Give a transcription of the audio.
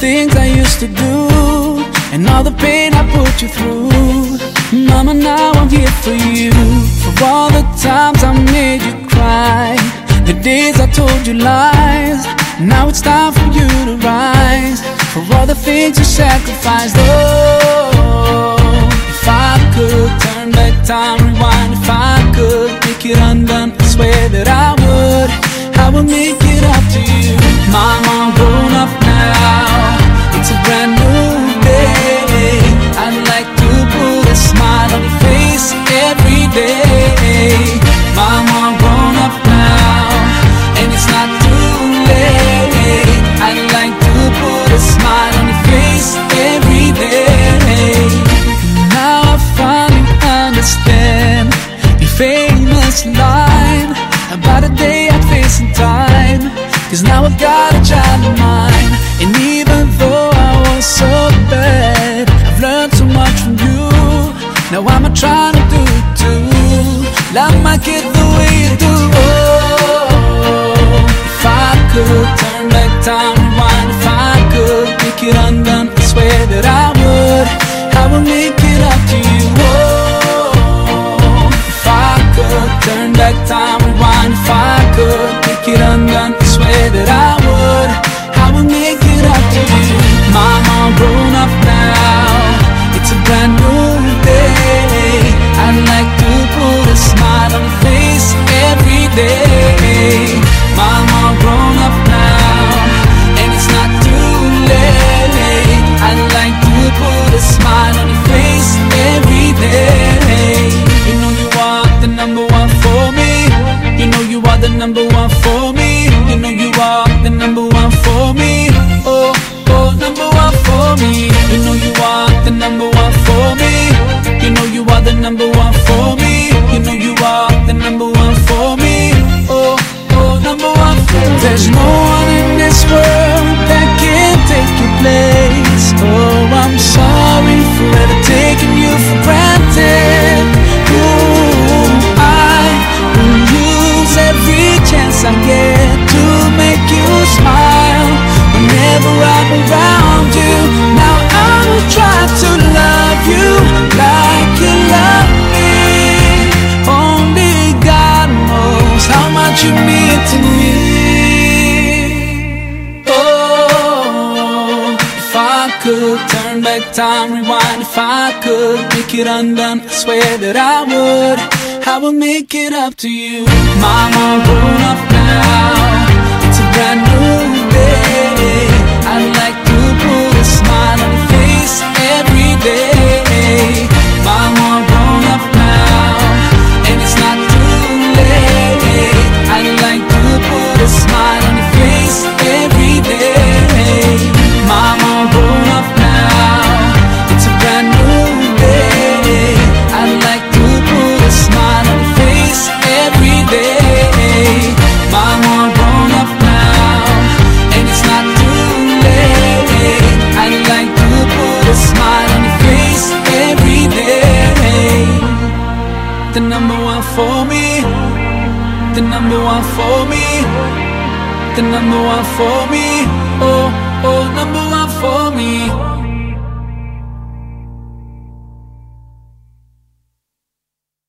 things I used to do and all the pain I put you through. Mama, now I'm here for you. For all the times I made you cry, the days I told you lies. Now it's time for you to rise. For all the things you sacrificed. Oh, if I could turn back time, rewind. If I could make it undone, I swear that I. Would make it up to you. Mama, I'm grown up now. Cause now I've got a child of mine. And even though I was so bad, I've learned so much from you. Now I'm trying to do it too. Love my kid the way you do. Oh, if I could turn back time, rewind. If I could make it undone, I swear that I would. I would make it up to you. Oh, if I could turn back time, much you mean to me. Oh, if I could turn back time, rewind. If I could make it undone, I swear that I would. I would make it up to you. Mama, grown up now. The number one for me, the number one for me, the number one for me.